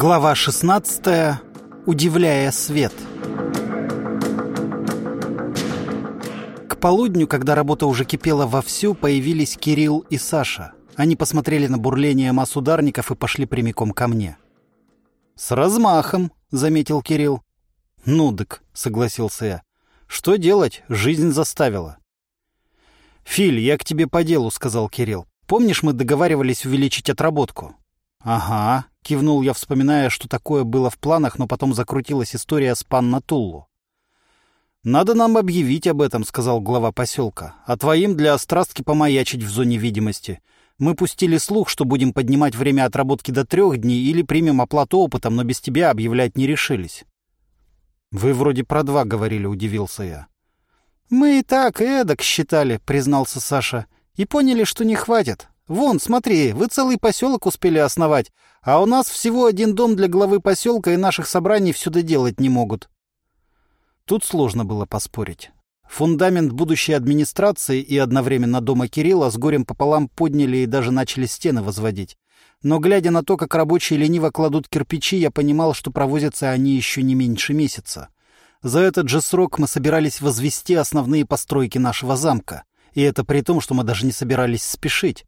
Глава 16. Удивляя свет. К полудню, когда работа уже кипела вовсю, появились Кирилл и Саша. Они посмотрели на бурление масс ударников и пошли прямиком ко мне. «С размахом», — заметил Кирилл. «Ну дык», — согласился я. «Что делать? Жизнь заставила». «Филь, я к тебе по делу», — сказал Кирилл. «Помнишь, мы договаривались увеличить отработку?» «Ага», — кивнул я, вспоминая, что такое было в планах, но потом закрутилась история с панна Туллу. «Надо нам объявить об этом», — сказал глава поселка, «а твоим для острастки помаячить в зоне видимости. Мы пустили слух, что будем поднимать время отработки до трех дней или примем оплату опытом, но без тебя объявлять не решились». «Вы вроде про два говорили», — удивился я. «Мы и так эдак считали», — признался Саша, — «и поняли, что не хватит. Вон, смотри, вы целый поселок успели основать, а у нас всего один дом для главы поселка и наших собраний все доделать не могут. Тут сложно было поспорить. Фундамент будущей администрации и одновременно дома Кирилла с горем пополам подняли и даже начали стены возводить. Но, глядя на то, как рабочие лениво кладут кирпичи, я понимал, что провозятся они еще не меньше месяца. За этот же срок мы собирались возвести основные постройки нашего замка. И это при том, что мы даже не собирались спешить.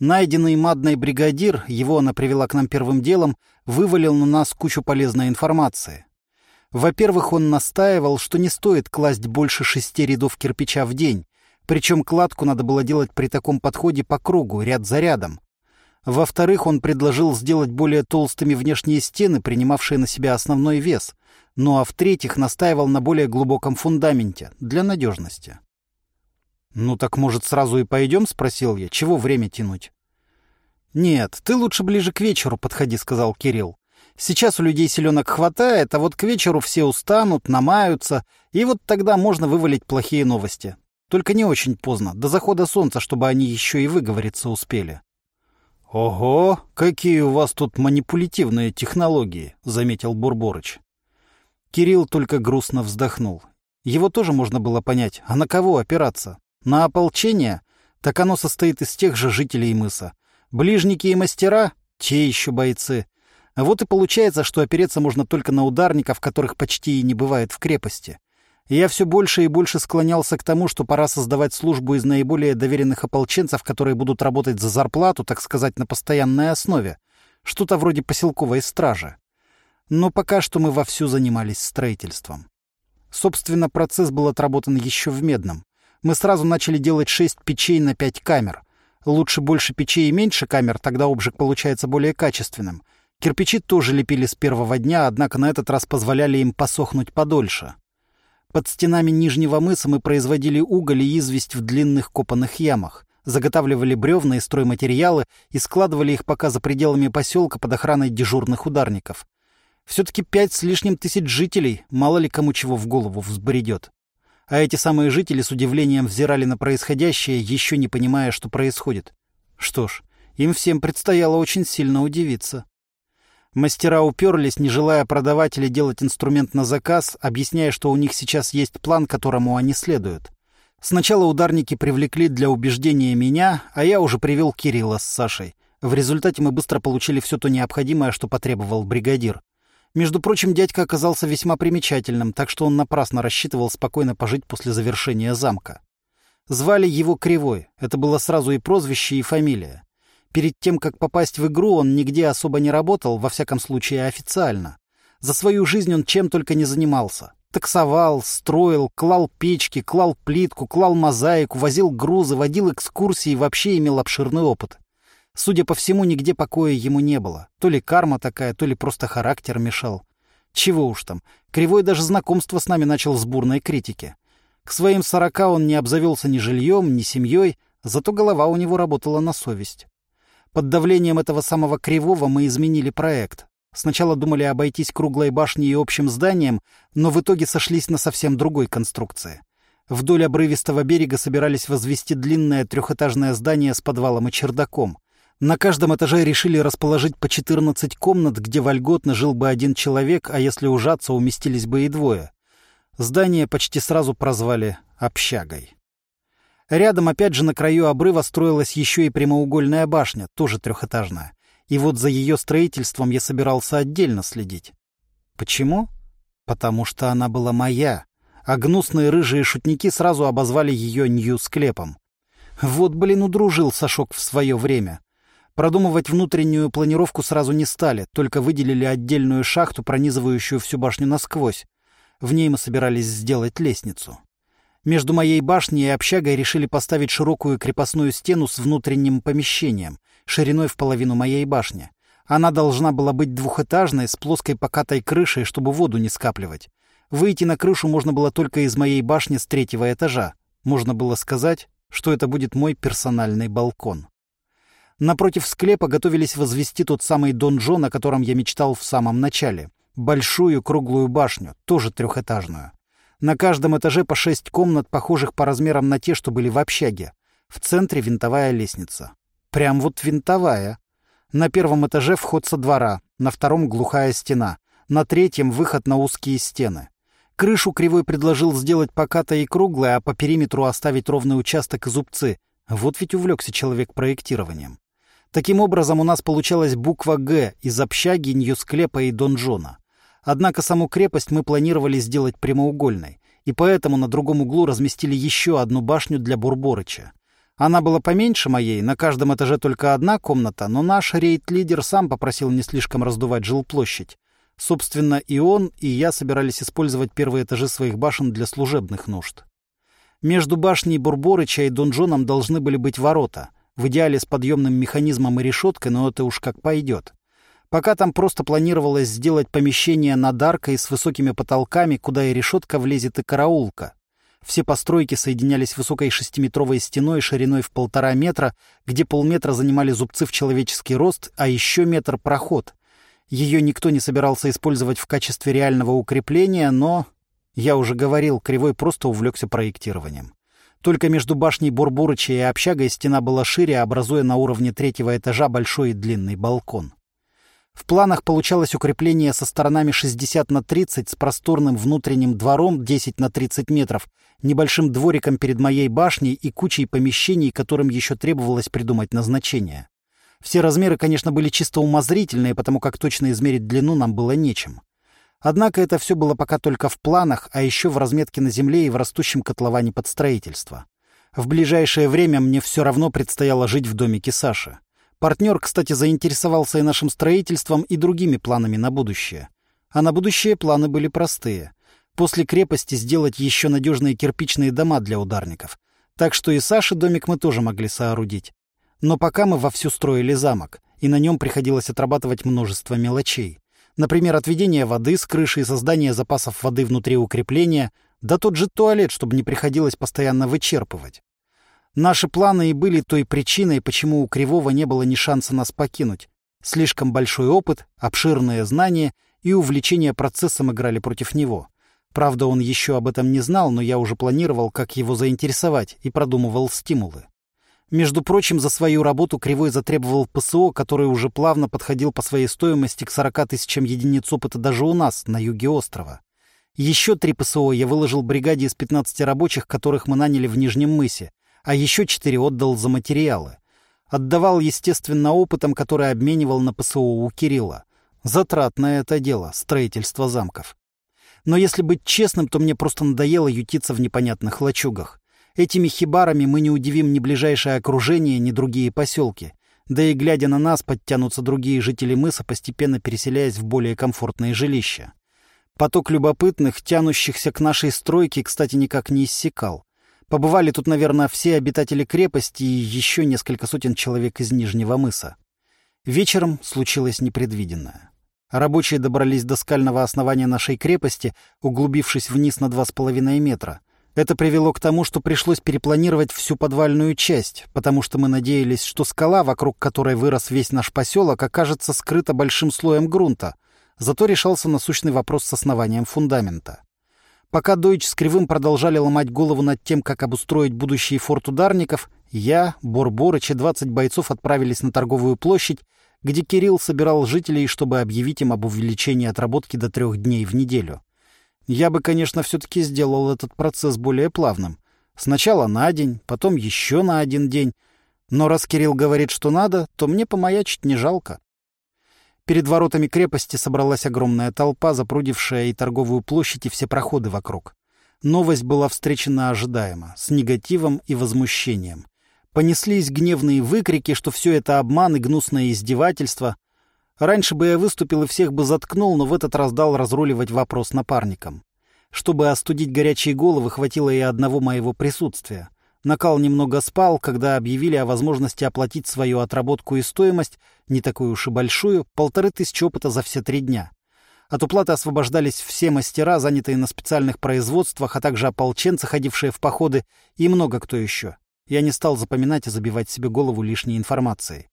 Найденный мадной бригадир, его она привела к нам первым делом, вывалил на нас кучу полезной информации. Во-первых, он настаивал, что не стоит класть больше шести рядов кирпича в день, причем кладку надо было делать при таком подходе по кругу, ряд за рядом. Во-вторых, он предложил сделать более толстыми внешние стены, принимавшие на себя основной вес. Ну а в-третьих, настаивал на более глубоком фундаменте, для надежности. «Ну так, может, сразу и пойдем?» — спросил я. «Чего время тянуть?» «Нет, ты лучше ближе к вечеру подходи», — сказал Кирилл. «Сейчас у людей селенок хватает, а вот к вечеру все устанут, намаются, и вот тогда можно вывалить плохие новости. Только не очень поздно, до захода солнца, чтобы они еще и выговориться успели». «Ого, какие у вас тут манипулятивные технологии», — заметил Бурборыч. Кирилл только грустно вздохнул. Его тоже можно было понять, а на кого опираться? На ополчение? Так оно состоит из тех же жителей мыса. Ближники и мастера? Те еще бойцы. Вот и получается, что опереться можно только на ударников, которых почти и не бывает в крепости. Я все больше и больше склонялся к тому, что пора создавать службу из наиболее доверенных ополченцев, которые будут работать за зарплату, так сказать, на постоянной основе. Что-то вроде поселковой стражи. Но пока что мы вовсю занимались строительством. Собственно, процесс был отработан еще в Медном мы сразу начали делать шесть печей на пять камер. Лучше больше печей и меньше камер, тогда обжиг получается более качественным. Кирпичи тоже лепили с первого дня, однако на этот раз позволяли им посохнуть подольше. Под стенами Нижнего мыса мы производили уголь и известь в длинных копанных ямах, заготавливали бревна и стройматериалы и складывали их пока за пределами поселка под охраной дежурных ударников. Все-таки пять с лишним тысяч жителей, мало ли кому чего в голову взбредет а эти самые жители с удивлением взирали на происходящее, еще не понимая, что происходит. Что ж, им всем предстояло очень сильно удивиться. Мастера уперлись, не желая продавать или делать инструмент на заказ, объясняя, что у них сейчас есть план, которому они следуют. Сначала ударники привлекли для убеждения меня, а я уже привел Кирилла с Сашей. В результате мы быстро получили все то необходимое, что потребовал бригадир. Между прочим, дядька оказался весьма примечательным, так что он напрасно рассчитывал спокойно пожить после завершения замка. Звали его Кривой, это было сразу и прозвище, и фамилия. Перед тем, как попасть в игру, он нигде особо не работал, во всяком случае официально. За свою жизнь он чем только не занимался. Таксовал, строил, клал печки, клал плитку, клал мозаику, возил грузы, водил экскурсии и вообще имел обширный опыт. Судя по всему, нигде покоя ему не было. То ли карма такая, то ли просто характер мешал. Чего уж там. Кривой даже знакомство с нами начал с бурной критики. К своим сорока он не обзавелся ни жильем, ни семьей, зато голова у него работала на совесть. Под давлением этого самого Кривого мы изменили проект. Сначала думали обойтись круглой башней и общим зданием, но в итоге сошлись на совсем другой конструкции. Вдоль обрывистого берега собирались возвести длинное трехэтажное здание с подвалом и чердаком. На каждом этаже решили расположить по 14 комнат, где вольготно жил бы один человек, а если ужаться, уместились бы и двое. Здание почти сразу прозвали «общагой». Рядом, опять же, на краю обрыва строилась еще и прямоугольная башня, тоже трехэтажная. И вот за ее строительством я собирался отдельно следить. Почему? Потому что она была моя, а гнусные рыжие шутники сразу обозвали ее Нью-склепом. Вот, блин, удружил Сашок в свое время. Продумывать внутреннюю планировку сразу не стали, только выделили отдельную шахту, пронизывающую всю башню насквозь. В ней мы собирались сделать лестницу. Между моей башней и общагой решили поставить широкую крепостную стену с внутренним помещением, шириной в половину моей башни. Она должна была быть двухэтажной, с плоской покатой крышей, чтобы воду не скапливать. Выйти на крышу можно было только из моей башни с третьего этажа. Можно было сказать, что это будет мой персональный балкон. Напротив склепа готовились возвести тот самый донжон, о котором я мечтал в самом начале. Большую круглую башню, тоже трехэтажную. На каждом этаже по шесть комнат, похожих по размерам на те, что были в общаге. В центре винтовая лестница. Прям вот винтовая. На первом этаже вход со двора, на втором глухая стена, на третьем выход на узкие стены. Крышу Кривой предложил сделать покатой и круглой, а по периметру оставить ровный участок и зубцы. Вот ведь увлекся человек проектированием. Таким образом, у нас получалась буква «Г» из общаги, Нью-склепа и донжона. Однако саму крепость мы планировали сделать прямоугольной, и поэтому на другом углу разместили еще одну башню для Бурборыча. Она была поменьше моей, на каждом этаже только одна комната, но наш рейд-лидер сам попросил не слишком раздувать жилплощадь. Собственно, и он, и я собирались использовать первые этажи своих башен для служебных нужд. Между башней Бурборыча и донжоном должны были быть ворота, в идеале с подъемным механизмом и решеткой, но это уж как пойдет. Пока там просто планировалось сделать помещение над аркой с высокими потолками, куда и решетка влезет, и караулка. Все постройки соединялись высокой шестиметровой стеной шириной в полтора метра, где полметра занимали зубцы в человеческий рост, а еще метр — проход. Ее никто не собирался использовать в качестве реального укрепления, но... Я уже говорил, Кривой просто увлекся проектированием. Только между башней Бурбурыча и общагой стена была шире, образуя на уровне третьего этажа большой и длинный балкон. В планах получалось укрепление со сторонами 60 на 30 с просторным внутренним двором 10 на 30 метров, небольшим двориком перед моей башней и кучей помещений, которым еще требовалось придумать назначение. Все размеры, конечно, были чисто умозрительные, потому как точно измерить длину нам было нечем. Однако это все было пока только в планах, а еще в разметке на земле и в растущем котловане под строительство. В ближайшее время мне все равно предстояло жить в домике Саши. Партнер, кстати, заинтересовался и нашим строительством, и другими планами на будущее. А на будущее планы были простые. После крепости сделать еще надежные кирпичные дома для ударников. Так что и Саше домик мы тоже могли соорудить. Но пока мы вовсю строили замок, и на нем приходилось отрабатывать множество мелочей. Например, отведение воды с крыши и создание запасов воды внутри укрепления, да тот же туалет, чтобы не приходилось постоянно вычерпывать. Наши планы и были той причиной, почему у Кривого не было ни шанса нас покинуть. Слишком большой опыт, обширные знания и увлечение процессом играли против него. Правда, он еще об этом не знал, но я уже планировал, как его заинтересовать, и продумывал стимулы. Между прочим, за свою работу Кривой затребовал ПСО, который уже плавно подходил по своей стоимости к 40 тысячам единиц опыта даже у нас, на юге острова. Еще три ПСО я выложил бригаде из 15 рабочих, которых мы наняли в Нижнем мысе, а еще четыре отдал за материалы. Отдавал, естественно, опытом, который обменивал на ПСО у Кирилла. Затратное это дело, строительство замков. Но если быть честным, то мне просто надоело ютиться в непонятных лачугах. Этими хибарами мы не удивим ни ближайшее окружение, ни другие поселки. Да и глядя на нас, подтянутся другие жители мыса, постепенно переселяясь в более комфортные жилища. Поток любопытных, тянущихся к нашей стройке, кстати, никак не иссякал. Побывали тут, наверное, все обитатели крепости и еще несколько сотен человек из Нижнего мыса. Вечером случилось непредвиденное. Рабочие добрались до скального основания нашей крепости, углубившись вниз на два с половиной метра. Это привело к тому, что пришлось перепланировать всю подвальную часть, потому что мы надеялись, что скала, вокруг которой вырос весь наш поселок, окажется скрыта большим слоем грунта. Зато решался насущный вопрос с основанием фундамента. Пока Дойч с Кривым продолжали ломать голову над тем, как обустроить будущий форт ударников, я, Борборыч и 20 бойцов отправились на торговую площадь, где Кирилл собирал жителей, чтобы объявить им об увеличении отработки до трех дней в неделю. Я бы, конечно, все-таки сделал этот процесс более плавным. Сначала на день, потом еще на один день. Но раз Кирилл говорит, что надо, то мне помаячить не жалко. Перед воротами крепости собралась огромная толпа, запрудившая и торговую площадь, и все проходы вокруг. Новость была встречена ожидаемо, с негативом и возмущением. Понеслись гневные выкрики, что все это обман и гнусное издевательство. Раньше бы я выступил и всех бы заткнул, но в этот раз дал разруливать вопрос напарникам. Чтобы остудить горячие головы, хватило и одного моего присутствия. Накал немного спал, когда объявили о возможности оплатить свою отработку и стоимость, не такую уж и большую, полторы тысячи опыта за все три дня. От уплаты освобождались все мастера, занятые на специальных производствах, а также ополченцы, ходившие в походы, и много кто еще. Я не стал запоминать и забивать себе голову лишней информацией.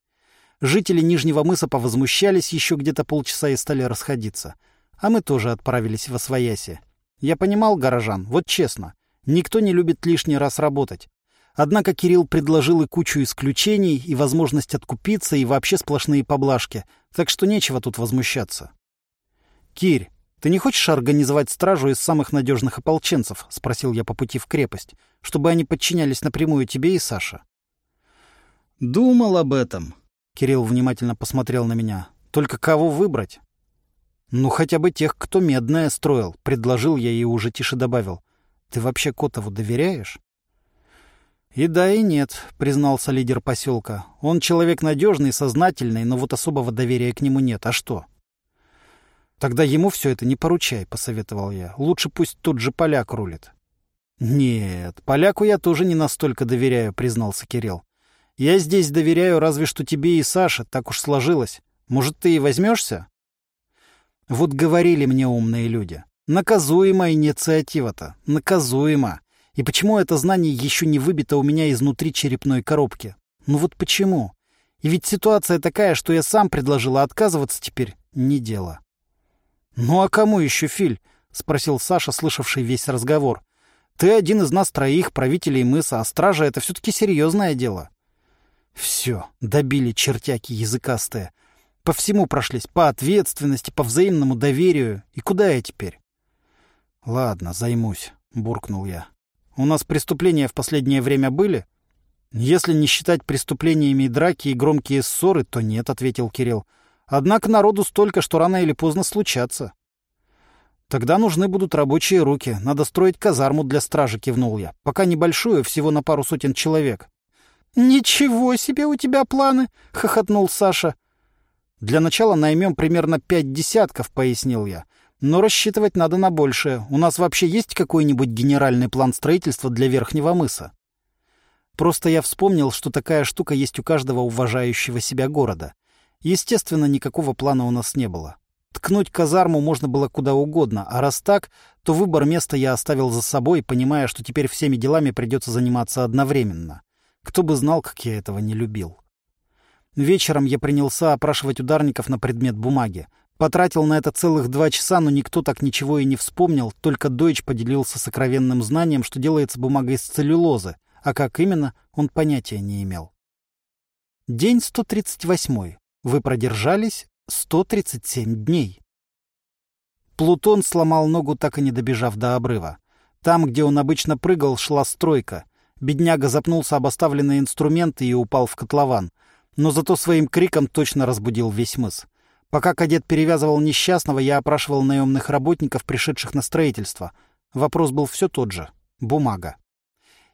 Жители Нижнего мыса повозмущались еще где-то полчаса и стали расходиться. А мы тоже отправились в Освояси. Я понимал горожан, вот честно. Никто не любит лишний раз работать. Однако Кирилл предложил и кучу исключений, и возможность откупиться, и вообще сплошные поблажки, так что нечего тут возмущаться. «Кирь, ты не хочешь организовать стражу из самых надежных ополченцев?» — спросил я по пути в крепость, чтобы они подчинялись напрямую тебе и Саше. «Думал об этом», — Кирилл внимательно посмотрел на меня. «Только кого выбрать?» «Ну, хотя бы тех, кто медное строил», — предложил я и уже тише добавил. «Ты вообще Котову доверяешь?» «И да, и нет», — признался лидер поселка. «Он человек надежный, сознательный, но вот особого доверия к нему нет. А что?» «Тогда ему все это не поручай», — посоветовал я. «Лучше пусть тот же поляк рулит». «Нет, поляку я тоже не настолько доверяю», — признался Кирилл. «Я здесь доверяю разве что тебе и Саше, так уж сложилось. Может, ты и возьмешься?» Вот говорили мне умные люди. Наказуема инициатива-то, наказуема. И почему это знание еще не выбито у меня изнутри черепной коробки? Ну вот почему? И ведь ситуация такая, что я сам предложил, а отказываться теперь не дело. «Ну а кому еще, Филь?» — спросил Саша, слышавший весь разговор. «Ты один из нас троих, правителей мыса, а стража — это все-таки серьезное дело». Все, добили чертяки языкастые. По всему прошлись, по ответственности, по взаимному доверию. И куда я теперь? «Ладно, займусь», — буркнул я. У нас преступления в последнее время были? Если не считать преступлениями драки, и громкие ссоры, то нет, — ответил Кирилл. Однако народу столько, что рано или поздно случатся. Тогда нужны будут рабочие руки. Надо строить казарму для стражи, кивнул я. Пока небольшую, всего на пару сотен человек. «Ничего себе у тебя планы!» — хохотнул Саша. «Для начала наймем примерно пять десятков», — пояснил я. Но рассчитывать надо на большее. У нас вообще есть какой-нибудь генеральный план строительства для Верхнего мыса? Просто я вспомнил, что такая штука есть у каждого уважающего себя города. Естественно, никакого плана у нас не было. Ткнуть казарму можно было куда угодно, а раз так, то выбор места я оставил за собой, понимая, что теперь всеми делами придется заниматься одновременно. Кто бы знал, как я этого не любил. Вечером я принялся опрашивать ударников на предмет бумаги. Потратил на это целых два часа, но никто так ничего и не вспомнил, только Дойч поделился сокровенным знанием, что делается бумага из целлюлозы, а как именно, он понятия не имел. День 138. Вы продержались 137 дней. Плутон сломал ногу, так и не добежав до обрыва. Там, где он обычно прыгал, шла стройка. Бедняга запнулся об оставленные инструменты и упал в котлован. Но зато своим криком точно разбудил весь мыс. Пока кадет перевязывал несчастного, я опрашивал наемных работников, пришедших на строительство. Вопрос был все тот же — бумага.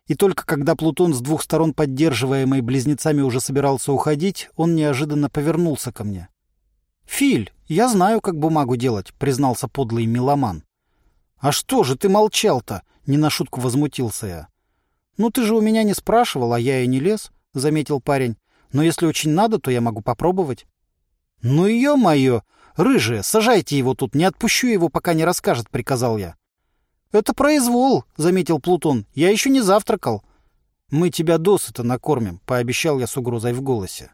И только когда Плутон с двух сторон, поддерживаемый близнецами, уже собирался уходить, он неожиданно повернулся ко мне. «Филь, я знаю, как бумагу делать», — признался подлый меломан. «А что же ты молчал-то?» — не на шутку возмутился я. «Ну ты же у меня не спрашивал, а я и не лез», — заметил парень. «Но если очень надо, то я могу попробовать». «Ну, ё-моё! Рыжая, сажайте его тут, не отпущу его, пока не расскажет», — приказал я. «Это произвол», — заметил Плутон. «Я еще не завтракал». «Мы тебя досыта накормим», — пообещал я с угрозой в голосе.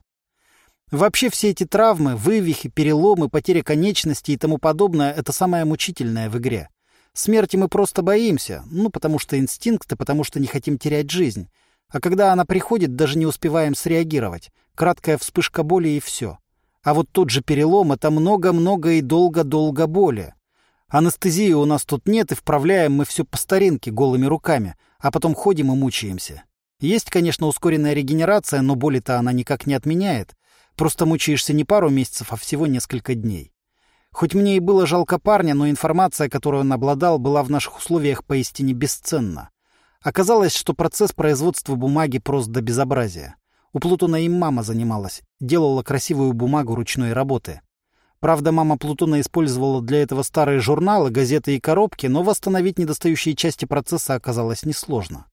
Вообще все эти травмы, вывихи, переломы, потеря конечностей и тому подобное — это самое мучительное в игре. Смерти мы просто боимся, ну, потому что инстинкты, потому что не хотим терять жизнь. А когда она приходит, даже не успеваем среагировать. Краткая вспышка боли и все. А вот тот же перелом — это много-много и долго-долго боли. Анестезии у нас тут нет, и вправляем мы все по старинке, голыми руками, а потом ходим и мучаемся. Есть, конечно, ускоренная регенерация, но боли-то она никак не отменяет. Просто мучаешься не пару месяцев, а всего несколько дней. Хоть мне и было жалко парня, но информация, которую он обладал, была в наших условиях поистине бесценна. Оказалось, что процесс производства бумаги прост до безобразия. У Плутона им мама занималась, делала красивую бумагу ручной работы. Правда, мама Плутона использовала для этого старые журналы, газеты и коробки, но восстановить недостающие части процесса оказалось несложно.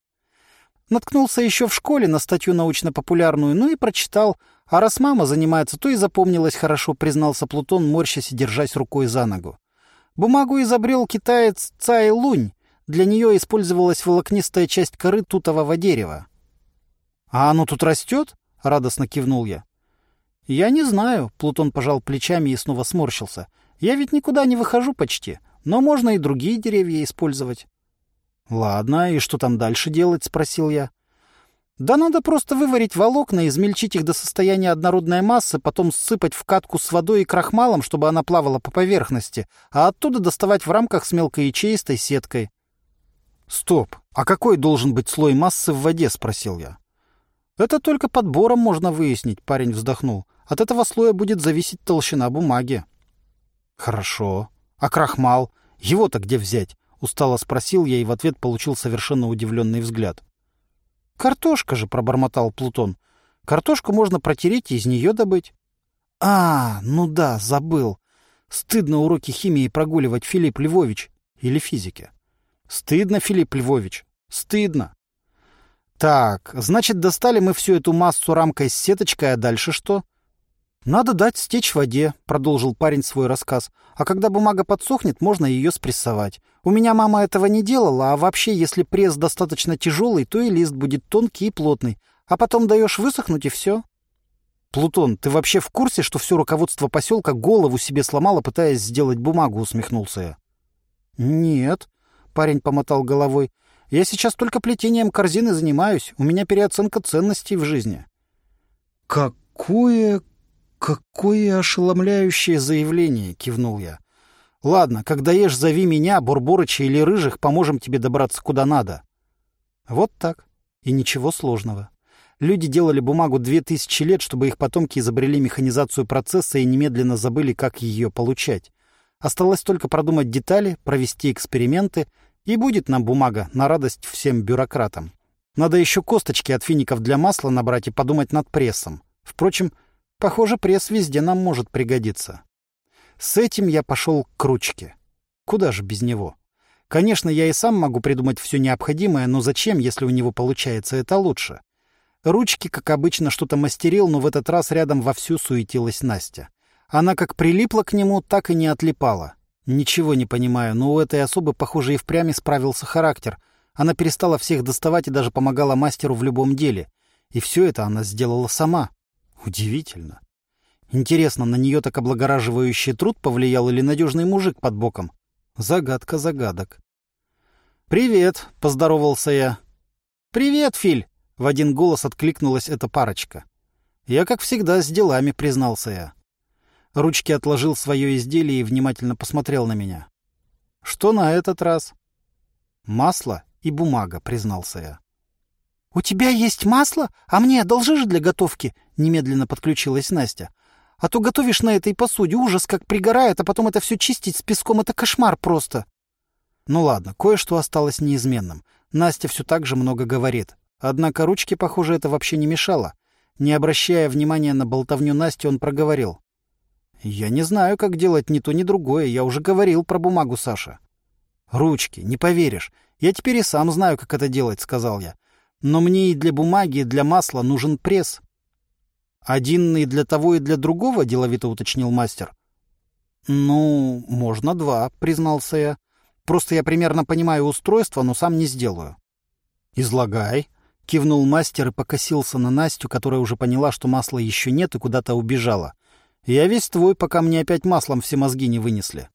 Наткнулся еще в школе на статью научно-популярную, ну и прочитал. А раз мама занимается, то и запомнилось хорошо, признался Плутон, морщась и держась рукой за ногу. Бумагу изобрел китаец Цай Лунь, для нее использовалась волокнистая часть коры тутового дерева. «А оно тут растет?» — радостно кивнул я. «Я не знаю», — Плутон пожал плечами и снова сморщился. «Я ведь никуда не выхожу почти, но можно и другие деревья использовать». «Ладно, и что там дальше делать?» — спросил я. «Да надо просто выварить волокна, измельчить их до состояния однородной массы, потом сыпать в катку с водой и крахмалом, чтобы она плавала по поверхности, а оттуда доставать в рамках с мелкоячеистой сеткой. «Стоп! А какой должен быть слой массы в воде?» — спросил я. «Это только подбором можно выяснить», — парень вздохнул. «От этого слоя будет зависеть толщина бумаги». «Хорошо. А крахмал? Его-то где взять?» — устало спросил я и в ответ получил совершенно удивленный взгляд. «Картошка же», — пробормотал Плутон. «Картошку можно протереть и из нее добыть». «А, ну да, забыл. Стыдно уроки химии прогуливать, Филипп Львович. Или физики». Стыдно, Филипп Львович, стыдно. Так, значит, достали мы всю эту массу рамкой с сеточкой, а дальше что? Надо дать стечь воде, продолжил парень свой рассказ. А когда бумага подсохнет, можно ее спрессовать. У меня мама этого не делала, а вообще, если пресс достаточно тяжелый, то и лист будет тонкий и плотный. А потом даешь высохнуть, и все. Плутон, ты вообще в курсе, что все руководство поселка голову себе сломало, пытаясь сделать бумагу, усмехнулся я. Нет, Парень помотал головой. «Я сейчас только плетением корзины занимаюсь. У меня переоценка ценностей в жизни». «Какое... какое ошеломляющее заявление!» — кивнул я. «Ладно, когда ешь, зови меня, Бурборыча или Рыжих, поможем тебе добраться куда надо». Вот так. И ничего сложного. Люди делали бумагу две тысячи лет, чтобы их потомки изобрели механизацию процесса и немедленно забыли, как ее получать. Осталось только продумать детали, провести эксперименты, и будет нам бумага на радость всем бюрократам. Надо еще косточки от фиников для масла набрать и подумать над прессом. Впрочем, похоже, пресс везде нам может пригодиться. С этим я пошел к ручке. Куда же без него? Конечно, я и сам могу придумать все необходимое, но зачем, если у него получается это лучше? Ручки, как обычно, что-то мастерил, но в этот раз рядом вовсю суетилась Настя. Она как прилипла к нему, так и не отлипала. Ничего не понимаю, но у этой особы, похоже, и впрямь справился характер. Она перестала всех доставать и даже помогала мастеру в любом деле. И все это она сделала сама. Удивительно. Интересно, на нее так облагораживающий труд повлиял или надежный мужик под боком? Загадка загадок. «Привет!» — поздоровался я. «Привет, Филь!» — в один голос откликнулась эта парочка. «Я, как всегда, с делами», — признался я. Ручки отложил свое изделие и внимательно посмотрел на меня. «Что на этот раз?» «Масло и бумага», — признался я. «У тебя есть масло? А мне одолжишь для готовки?» — немедленно подключилась Настя. «А то готовишь на этой посуде, ужас как пригорает, а потом это все чистить с песком — это кошмар просто». Ну ладно, кое-что осталось неизменным. Настя все так же много говорит. Однако ручке, похоже, это вообще не мешало. Не обращая внимания на болтовню Насти, он проговорил. «Я не знаю, как делать ни то, ни другое. Я уже говорил про бумагу, Саша». «Ручки, не поверишь. Я теперь и сам знаю, как это делать», — сказал я. «Но мне и для бумаги, и для масла нужен пресс». «Один и для того, и для другого?» — деловито уточнил мастер. «Ну, можно два», — признался я. «Просто я примерно понимаю устройство, но сам не сделаю». «Излагай», — кивнул мастер и покосился на Настю, которая уже поняла, что масла еще нет и куда-то убежала. Я весь твой, пока мне опять маслом все мозги не вынесли.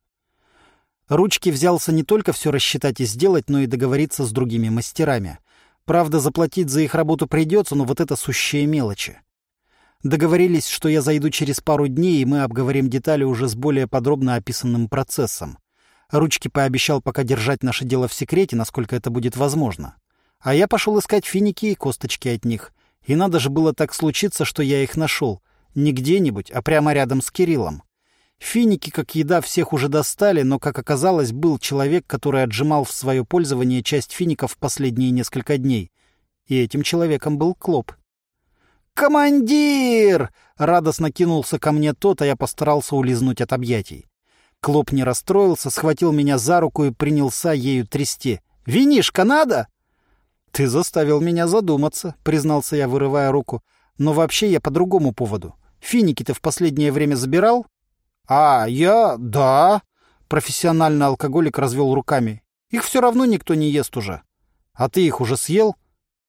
Ручки взялся не только все рассчитать и сделать, но и договориться с другими мастерами. Правда, заплатить за их работу придется, но вот это сущие мелочи. Договорились, что я зайду через пару дней, и мы обговорим детали уже с более подробно описанным процессом. Ручки пообещал пока держать наше дело в секрете, насколько это будет возможно. А я пошел искать финики и косточки от них. И надо же было так случиться, что я их нашел. Не где-нибудь, а прямо рядом с Кириллом. Финики, как еда, всех уже достали, но, как оказалось, был человек, который отжимал в свое пользование часть фиников последние несколько дней. И этим человеком был Клоп. «Командир!» — радостно кинулся ко мне тот, а я постарался улизнуть от объятий. Клоп не расстроился, схватил меня за руку и принялся ею трясти. «Винишка надо?» «Ты заставил меня задуматься», — признался я, вырывая руку. «Но вообще я по другому поводу. Финики ты в последнее время забирал?» «А, я... да...» Профессиональный алкоголик развел руками. «Их все равно никто не ест уже». «А ты их уже съел?»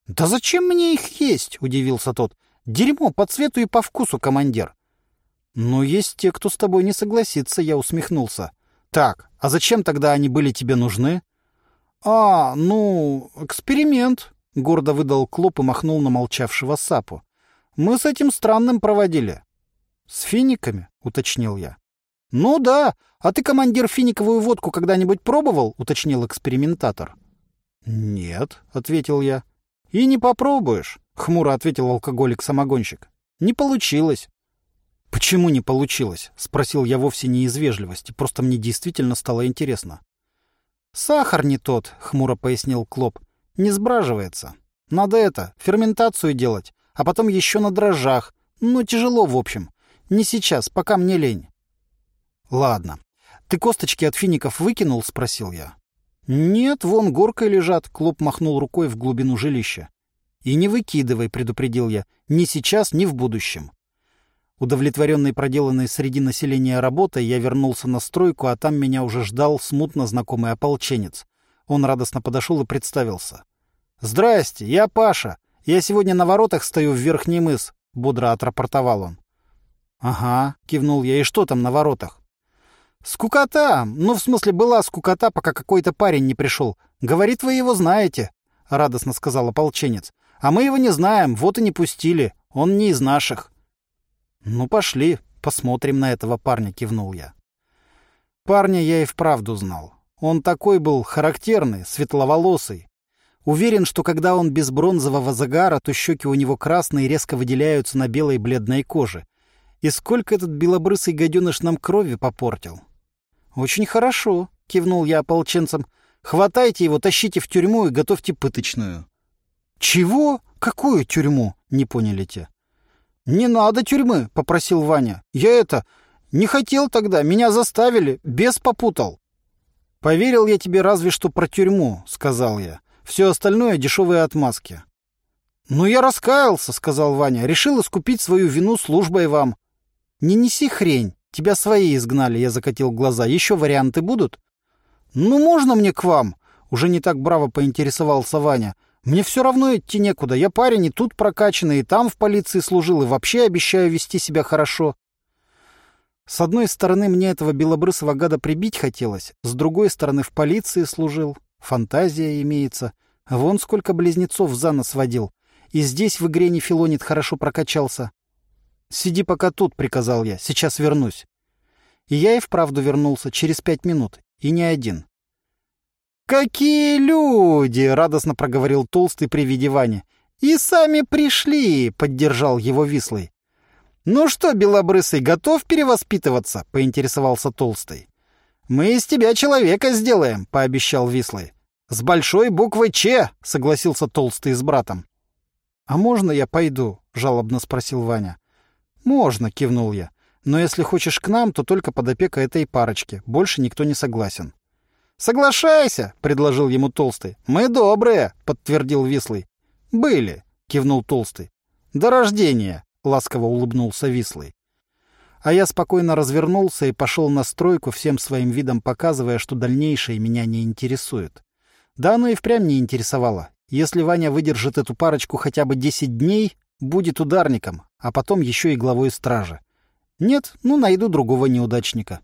«Да зачем мне их есть?» — удивился тот. «Дерьмо по цвету и по вкусу, командир». «Но есть те, кто с тобой не согласится», — я усмехнулся. «Так, а зачем тогда они были тебе нужны?» «А, ну, эксперимент», — гордо выдал Клоп и махнул на молчавшего Сапу. «Мы с этим странным проводили». «С финиками?» — уточнил я. «Ну да. А ты, командир, финиковую водку когда-нибудь пробовал?» — уточнил экспериментатор. «Нет», — ответил я. «И не попробуешь», — хмуро ответил алкоголик-самогонщик. «Не получилось». «Почему не получилось?» — спросил я вовсе не из вежливости, просто мне действительно стало интересно. «Сахар не тот», — хмуро пояснил Клоп. «Не сбраживается. Надо это, ферментацию делать, а потом еще на дрожжах. Ну, тяжело, в общем. Не сейчас, пока мне лень». «Ладно. Ты косточки от фиников выкинул?» — спросил я. «Нет, вон горкой лежат», — Клоп махнул рукой в глубину жилища. «И не выкидывай», — предупредил я, — «ни сейчас, ни в будущем». Удовлетворенный проделанной среди населения работой, я вернулся на стройку, а там меня уже ждал смутно знакомый ополченец. Он радостно подошел и представился. «Здрасте, я Паша. Я сегодня на воротах стою в Верхний мыс», — бодро отрапортовал он. «Ага», — кивнул я, — «и что там на воротах?» «Скукота! Ну, в смысле, была скукота, пока какой-то парень не пришел. Говорит, вы его знаете», — радостно сказал ополченец. «А мы его не знаем, вот и не пустили. Он не из наших». «Ну, пошли, посмотрим на этого парня», — кивнул я. Парня я и вправду знал. Он такой был характерный, светловолосый. Уверен, что когда он без бронзового загара, то щеки у него красные резко выделяются на белой бледной коже. И сколько этот белобрысый гаденыш нам крови попортил. «Очень хорошо», — кивнул я ополченцам. «Хватайте его, тащите в тюрьму и готовьте пыточную». «Чего? Какую тюрьму?» — не поняли те. «Не надо тюрьмы», — попросил Ваня. «Я это... Не хотел тогда, меня заставили, бес попутал». «Поверил я тебе разве что про тюрьму», — сказал я. «Все остальное — дешевые отмазки». «Ну, я раскаялся», — сказал Ваня. «Решил искупить свою вину службой вам». «Не неси хрень. Тебя свои изгнали», — я закатил глаза. «Еще варианты будут?» «Ну, можно мне к вам?» — уже не так браво поинтересовался Ваня. Мне все равно идти некуда. Я парень и тут прокачанный, и там в полиции служил, и вообще обещаю вести себя хорошо. С одной стороны, мне этого белобрысого гада прибить хотелось, с другой стороны, в полиции служил. Фантазия имеется. Вон сколько близнецов за нос водил. И здесь в игре не филонит хорошо прокачался. «Сиди пока тут», — приказал я, — «сейчас вернусь». И я и вправду вернулся через пять минут, и не один. «Какие люди!» — радостно проговорил Толстый при виде Вани. «И сами пришли!» — поддержал его Вислый. «Ну что, Белобрысый, готов перевоспитываться?» — поинтересовался Толстый. «Мы из тебя человека сделаем», — пообещал Вислый. «С большой буквы «Ч», — согласился Толстый с братом. «А можно я пойду?» — жалобно спросил Ваня. «Можно», — кивнул я. «Но если хочешь к нам, то только под опекой этой парочки. Больше никто не согласен». «Соглашайся», — предложил ему Толстый. «Мы добрые», — подтвердил Вислый. «Были», — кивнул Толстый. «До рождения», — ласково улыбнулся Вислый. А я спокойно развернулся и пошел на стройку, всем своим видом показывая, что дальнейшее меня не интересует. Да оно и впрямь не интересовало. Если Ваня выдержит эту парочку хотя бы десять дней, будет ударником, а потом еще и главой стражи. Нет, ну найду другого неудачника.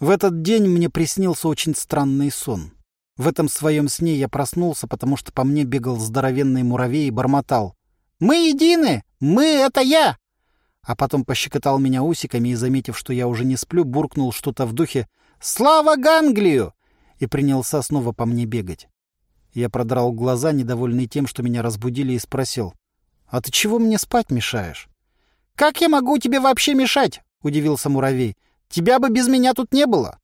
В этот день мне приснился очень странный сон. В этом своем сне я проснулся, потому что по мне бегал здоровенный муравей и бормотал. «Мы едины! Мы — это я!» А потом пощекотал меня усиками и, заметив, что я уже не сплю, буркнул что-то в духе «Слава Ганглию!» и принялся снова по мне бегать. Я продрал глаза, недовольный тем, что меня разбудили, и спросил. А ты чего мне спать мешаешь? Как я могу тебе вообще мешать? Удивился муравей. Тебя бы без меня тут не было.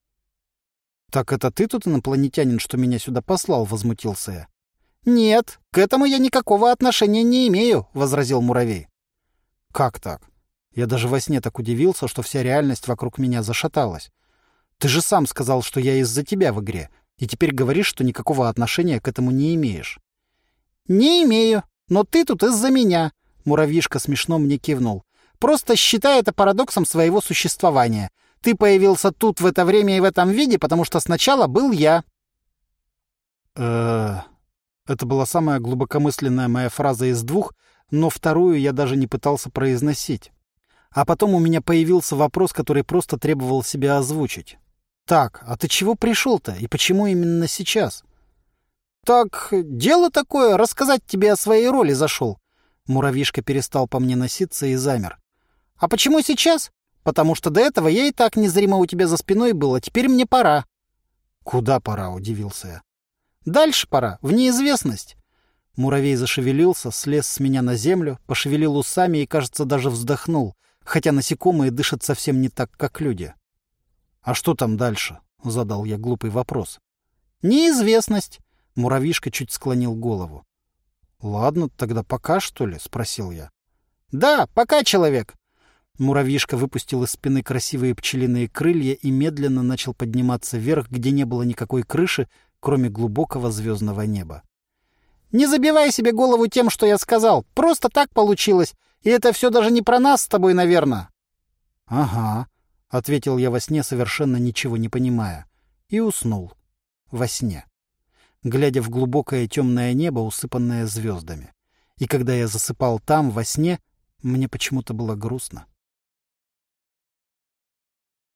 Так это ты тут инопланетянин, что меня сюда послал, возмутился я. Нет, к этому я никакого отношения не имею, возразил муравей. Как так? Я даже во сне так удивился, что вся реальность вокруг меня зашаталась. Ты же сам сказал, что я из-за тебя в игре, и теперь говоришь, что никакого отношения к этому не имеешь. Не имею, но ты тут из-за меня, муравьишка смешно мне кивнул. Просто считай это парадоксом своего существования. Ты появился тут в это время и в этом виде, потому что сначала был я. Э, это была самая глубокомысленная моя фраза из двух, но вторую я даже не пытался произносить. А потом у меня появился вопрос, который просто требовал себя озвучить. «Так, а ты чего пришел-то? И почему именно сейчас?» «Так, дело такое, рассказать тебе о своей роли зашел». Муравьишка перестал по мне носиться и замер. «А почему сейчас? Потому что до этого я и так незримо у тебя за спиной был, а теперь мне пора». «Куда пора?» — удивился я. «Дальше пора, в неизвестность». Муравей зашевелился, слез с меня на землю, пошевелил усами и, кажется, даже вздохнул — хотя насекомые дышат совсем не так, как люди. «А что там дальше?» — задал я глупый вопрос. «Неизвестность!» — муравьишка чуть склонил голову. «Ладно, тогда пока, что ли?» — спросил я. «Да, пока, человек!» Муравьишка выпустил из спины красивые пчелиные крылья и медленно начал подниматься вверх, где не было никакой крыши, кроме глубокого звездного неба. «Не забивай себе голову тем, что я сказал. Просто так получилось. И это все даже не про нас с тобой, наверное. — Ага, — ответил я во сне, совершенно ничего не понимая. И уснул. Во сне. Глядя в глубокое темное небо, усыпанное звездами. И когда я засыпал там, во сне, мне почему-то было грустно.